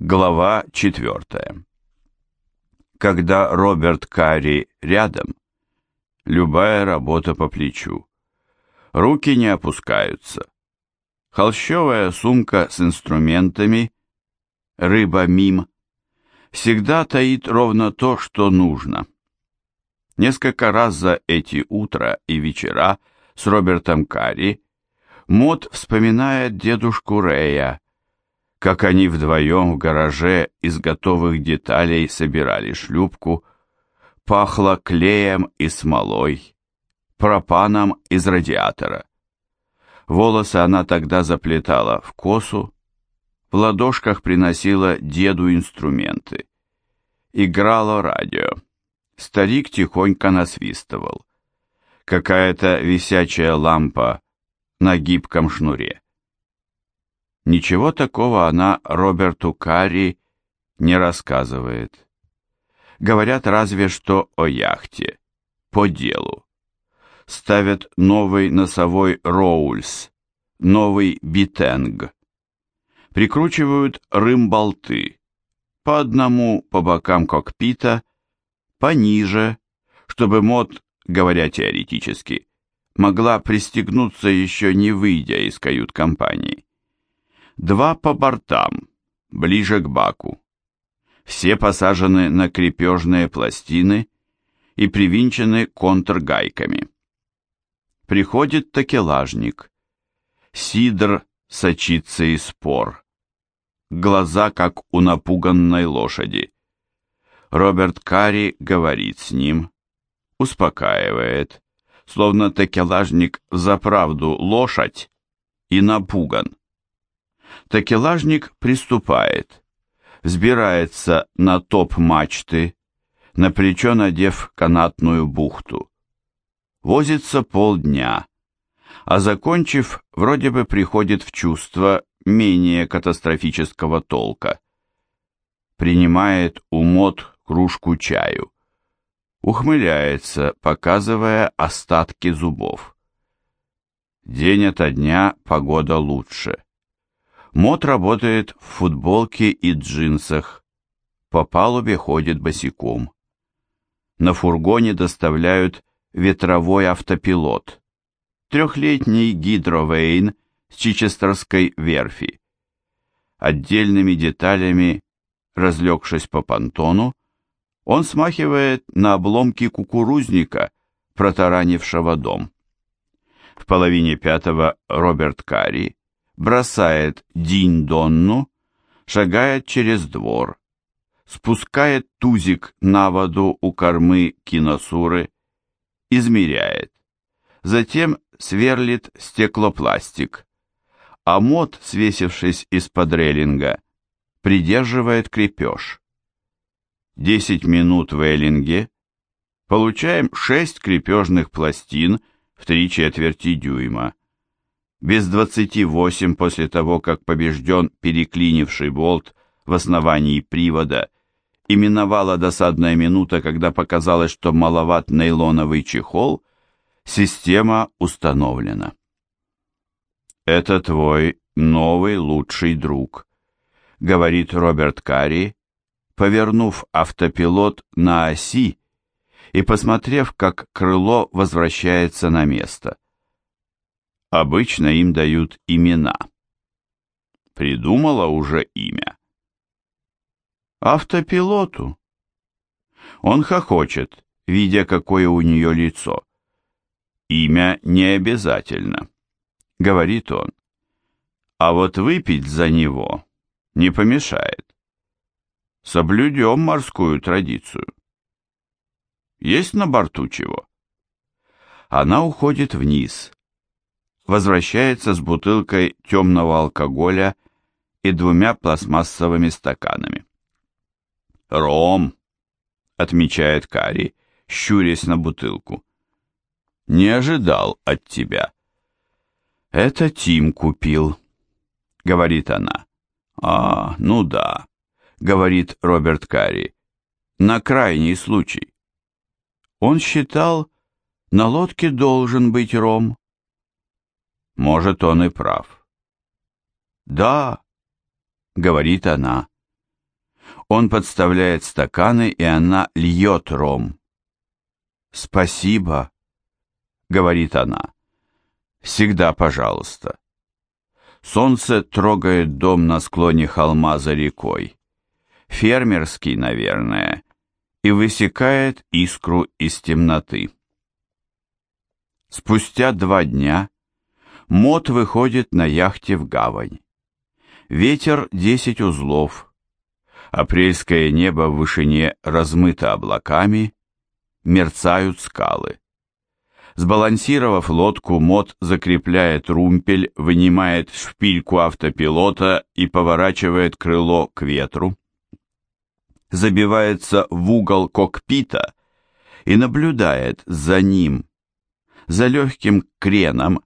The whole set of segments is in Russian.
Глава четвертая. Когда Роберт Карри рядом, любая работа по плечу. Руки не опускаются. Холщовая сумка с инструментами, рыба-мим, всегда таит ровно то, что нужно. Несколько раз за эти утра и вечера с Робертом Карри Мод вспоминает дедушку Рэя, как они вдвоем в гараже из готовых деталей собирали шлюпку, пахло клеем и смолой, пропаном из радиатора. Волосы она тогда заплетала в косу, в ладошках приносила деду инструменты. Играло радио. Старик тихонько насвистывал. Какая-то висячая лампа на гибком шнуре. Ничего такого она Роберту Карри не рассказывает. Говорят разве что о яхте, по делу. Ставят новый носовой Роульс, новый Битенг. Прикручивают рым-болты, по одному по бокам кокпита, пониже, чтобы мод, говоря теоретически, могла пристегнуться еще не выйдя из кают-компании два по бортам, ближе к баку. Все посажены на крепежные пластины и привинчены контргайками. Приходит такелажник. Сидр сочится из пор. Глаза, как у напуганной лошади. Роберт Карри говорит с ним, успокаивает, словно такелажник заправду лошадь и напуган. Такелажник приступает, взбирается на топ мачты, на плечо надев канатную бухту. Возится полдня, а закончив, вроде бы приходит в чувство менее катастрофического толка. Принимает у мод кружку чаю. Ухмыляется, показывая остатки зубов. День ото дня погода лучше. Мот работает в футболке и джинсах. По палубе ходит босиком. На фургоне доставляют ветровой автопилот. Трехлетний гидровейн с Чичестерской верфи. Отдельными деталями, разлегшись по понтону, он смахивает на обломки кукурузника, протаранившего дом. В половине пятого Роберт Карри бросает Динь-Донну, шагает через двор, спускает тузик на воду у кормы киносуры, измеряет, затем сверлит стеклопластик, а мод, свесившись из-под рейлинга, придерживает крепеж. Десять минут в эллинге, получаем шесть крепежных пластин в три четверти дюйма, без двадцати восемь после того, как побежден переклинивший болт в основании привода, и миновала досадная минута, когда показалось, что маловат нейлоновый чехол, система установлена. «Это твой новый лучший друг», — говорит Роберт Карри, повернув автопилот на оси и посмотрев, как крыло возвращается на место. Обычно им дают имена. Придумала уже имя. Автопилоту. Он хохочет, видя, какое у нее лицо. Имя не обязательно, говорит он. А вот выпить за него не помешает. Соблюдем морскую традицию. Есть на борту чего? Она уходит вниз, возвращается с бутылкой темного алкоголя и двумя пластмассовыми стаканами. «Ром», — отмечает Кари, щурясь на бутылку. «Не ожидал от тебя». «Это Тим купил», — говорит она. «А, ну да», — говорит Роберт Карри. «На крайний случай». Он считал, на лодке должен быть ром. Может, он и прав. «Да», — говорит она, Он подставляет стаканы, и она льет ром. «Спасибо», — говорит она. «Всегда пожалуйста». Солнце трогает дом на склоне холма за рекой. Фермерский, наверное, и высекает искру из темноты. Спустя два дня Мот выходит на яхте в гавань. Ветер десять узлов. Апрельское небо в вышине размыто облаками, мерцают скалы. Сбалансировав лодку, Мот закрепляет румпель, вынимает шпильку автопилота и поворачивает крыло к ветру. Забивается в угол кокпита и наблюдает за ним, за легким креном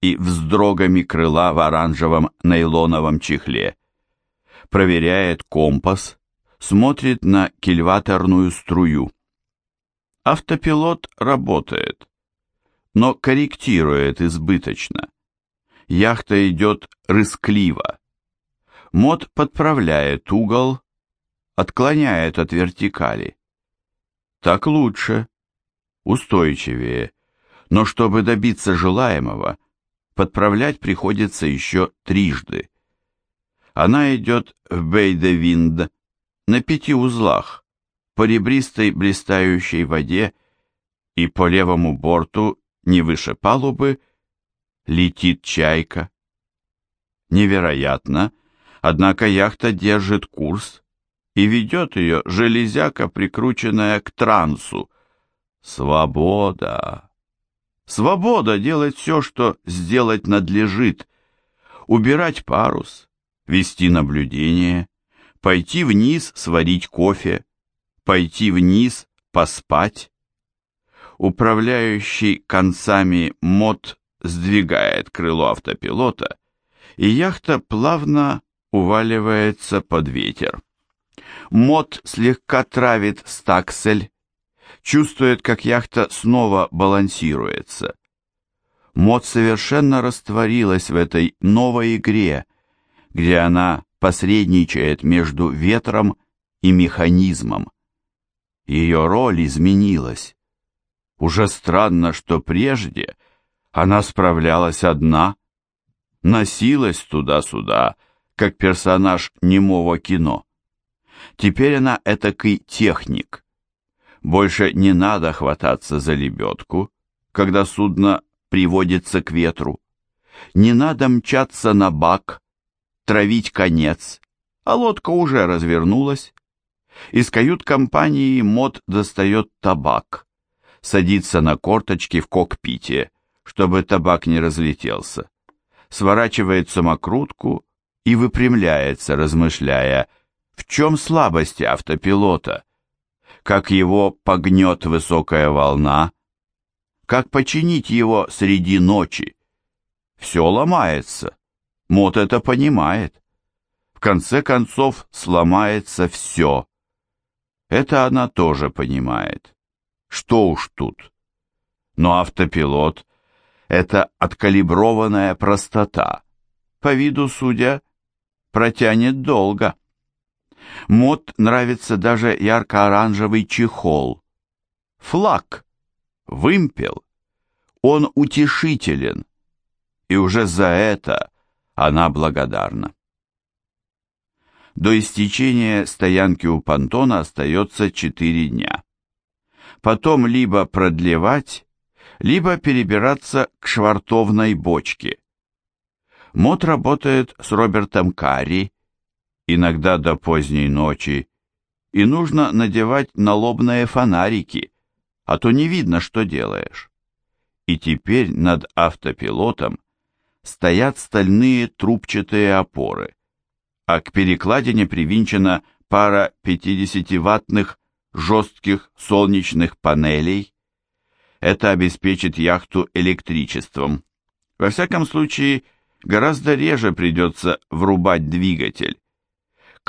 и вздрогами крыла в оранжевом нейлоновом чехле. Проверяет компас, смотрит на кильваторную струю. Автопилот работает но корректирует избыточно. Яхта идет рыскливо. Мод подправляет угол, отклоняет от вертикали. Так лучше, устойчивее, но чтобы добиться желаемого, подправлять приходится еще трижды. Она идет в Бейдевинд на пяти узлах, по ребристой блистающей воде, и по левому борту не выше палубы, летит чайка. Невероятно, однако яхта держит курс и ведет ее железяка, прикрученная к трансу. Свобода! Свобода делать все, что сделать надлежит. Убирать парус, вести наблюдение, пойти вниз сварить кофе, пойти вниз поспать, Управляющий концами мод сдвигает крыло автопилота, и яхта плавно уваливается под ветер. Мод слегка травит стаксель, чувствует, как яхта снова балансируется. Мод совершенно растворилась в этой новой игре, где она посредничает между ветром и механизмом. Ее роль изменилась. Уже странно, что прежде она справлялась одна, носилась туда-сюда, как персонаж немого кино. Теперь она этакий техник. Больше не надо хвататься за лебедку, когда судно приводится к ветру. Не надо мчаться на бак, травить конец, а лодка уже развернулась. Из кают-компании Мод достает табак садится на корточки в кокпите, чтобы табак не разлетелся, сворачивает самокрутку и выпрямляется, размышляя, в чем слабости автопилота, как его погнет высокая волна, как починить его среди ночи. Все ломается, Мот это понимает. В конце концов сломается все. Это она тоже понимает. Что уж тут. Но автопилот — это откалиброванная простота. По виду, судя, протянет долго. Мод нравится даже ярко-оранжевый чехол. Флаг, вымпел. Он утешителен. И уже за это она благодарна. До истечения стоянки у понтона остается четыре дня потом либо продлевать, либо перебираться к швартовной бочке. Мот работает с Робертом Карри, иногда до поздней ночи, и нужно надевать налобные фонарики, а то не видно, что делаешь. И теперь над автопилотом стоят стальные трубчатые опоры, а к перекладине привинчена пара 50-ваттных жестких солнечных панелей. Это обеспечит яхту электричеством. Во всяком случае, гораздо реже придется врубать двигатель.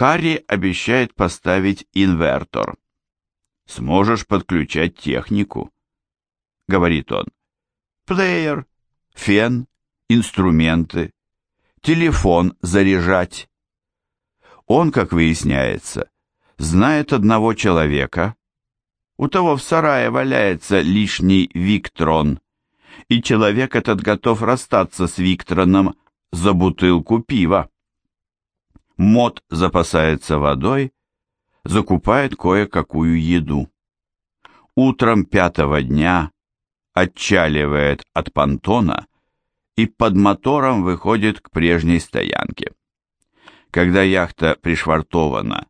Карри обещает поставить инвертор. «Сможешь подключать технику», — говорит он. «Плеер, фен, инструменты, телефон заряжать». Он, как выясняется, знает одного человека. У того в сарае валяется лишний Виктрон, и человек этот готов расстаться с Виктроном за бутылку пива. Мод запасается водой, закупает кое-какую еду. Утром пятого дня отчаливает от понтона и под мотором выходит к прежней стоянке. Когда яхта пришвартована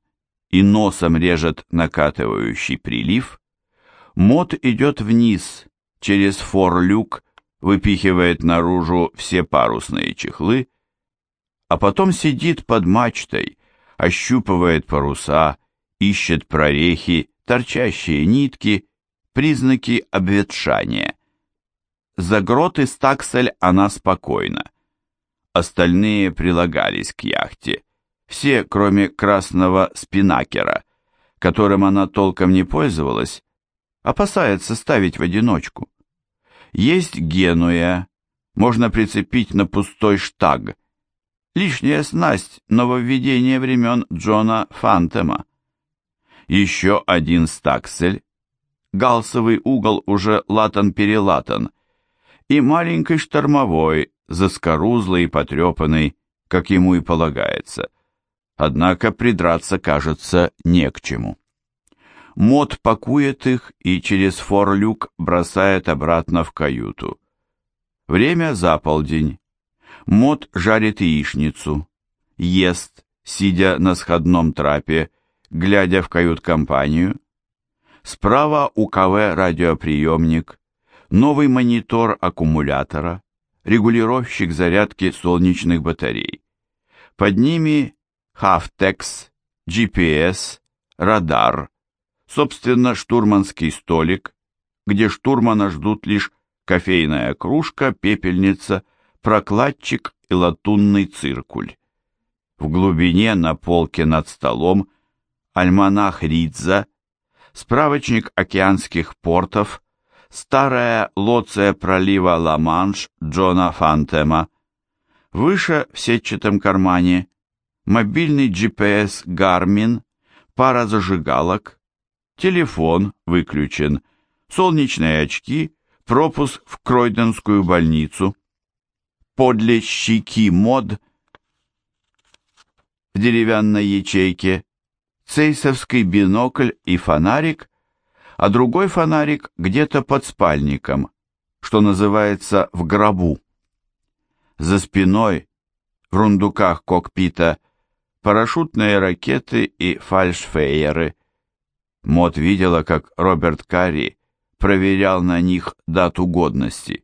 и носом режет накатывающий прилив, Мод идет вниз, через форлюк, выпихивает наружу все парусные чехлы, а потом сидит под мачтой, ощупывает паруса, ищет прорехи, торчащие нитки, признаки обветшания. За грот и стаксель она спокойна. Остальные прилагались к яхте, все, кроме красного спинакера, которым она толком не пользовалась, опасается ставить в одиночку. Есть Генуя, можно прицепить на пустой штаг. Лишняя снасть, нововведение времен Джона Фантема. Еще один стаксель, галсовый угол уже латан-перелатан, и маленький штормовой, заскорузлый и потрепанный, как ему и полагается. Однако придраться, кажется, не к чему. Мод пакует их и через форлюк бросает обратно в каюту. Время за полдень. Мод жарит яичницу, ест, сидя на сходном трапе, глядя в кают-компанию. Справа у КВ радиоприемник, новый монитор аккумулятора, регулировщик зарядки солнечных батарей. Под ними Хафтекс, GPS, радар, собственно, штурманский столик, где штурмана ждут лишь кофейная кружка, пепельница, прокладчик и латунный циркуль. В глубине на полке над столом альманах Ридза, справочник океанских портов, старая лоция пролива Ла-Манш Джона Фантема, выше в сетчатом кармане мобильный GPS Garmin, пара зажигалок, телефон выключен, солнечные очки, пропуск в Кройденскую больницу. Подле щеки мод в деревянной ячейке, цейсовский бинокль и фонарик, а другой фонарик где-то под спальником, что называется в гробу. За спиной, в рундуках кокпита, парашютные ракеты и фальшфейеры – Мот видела, как Роберт Карри проверял на них дату годности.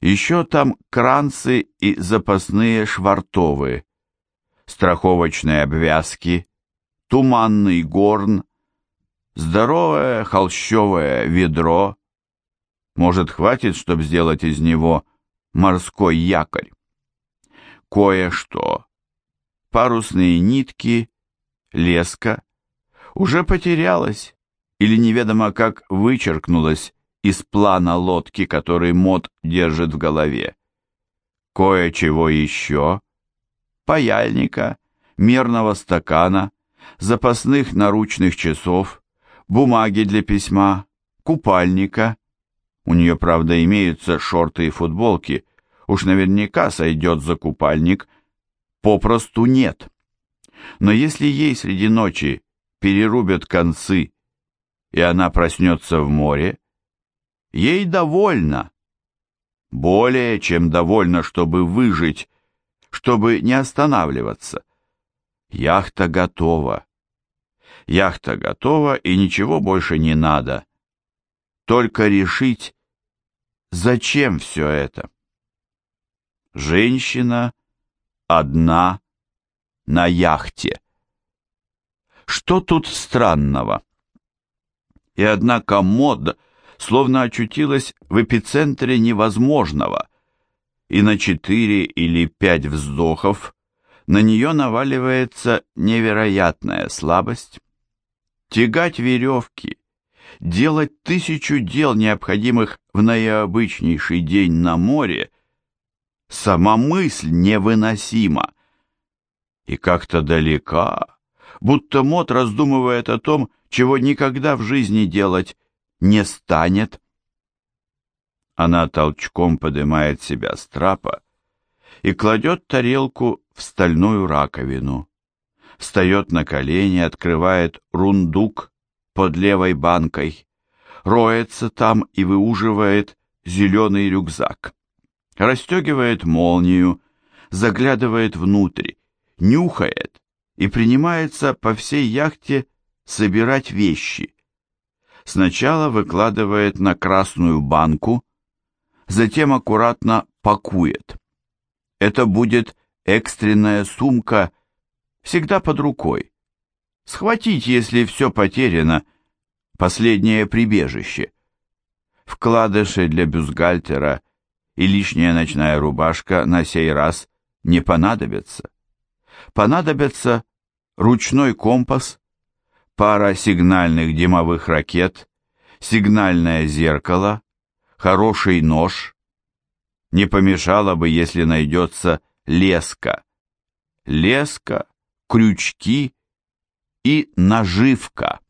Еще там кранцы и запасные швартовы, страховочные обвязки, туманный горн, здоровое холщовое ведро. Может, хватит, чтобы сделать из него морской якорь? Кое-что. Парусные нитки, леска, уже потерялась или неведомо как вычеркнулась из плана лодки, который Мод держит в голове. Кое-чего еще, паяльника, мерного стакана, запасных наручных часов, бумаги для письма, купальника. У нее, правда, имеются шорты и футболки, уж наверняка сойдет за купальник, попросту нет. Но если ей среди ночи перерубят концы, и она проснется в море, ей довольно, более чем довольно, чтобы выжить, чтобы не останавливаться. Яхта готова. Яхта готова, и ничего больше не надо. Только решить, зачем все это. Женщина одна на яхте. Что тут странного? И однако мод словно очутилась в эпицентре невозможного, и на четыре или пять вздохов на нее наваливается невероятная слабость. Тягать веревки, делать тысячу дел, необходимых в наиобычнейший день на море, сама мысль невыносима и как-то далека, будто Мот раздумывает о том, чего никогда в жизни делать не станет. Она толчком поднимает себя с трапа и кладет тарелку в стальную раковину. Встает на колени, открывает рундук под левой банкой, роется там и выуживает зеленый рюкзак. Расстегивает молнию, заглядывает внутрь, нюхает и принимается по всей яхте собирать вещи. Сначала выкладывает на красную банку, затем аккуратно пакует. Это будет экстренная сумка, всегда под рукой. Схватить, если все потеряно, последнее прибежище. Вкладыши для бюстгальтера и лишняя ночная рубашка на сей раз не понадобятся. Понадобится ручной компас, пара сигнальных дымовых ракет, сигнальное зеркало, хороший нож. Не помешало бы, если найдется леска. Леска, крючки и наживка.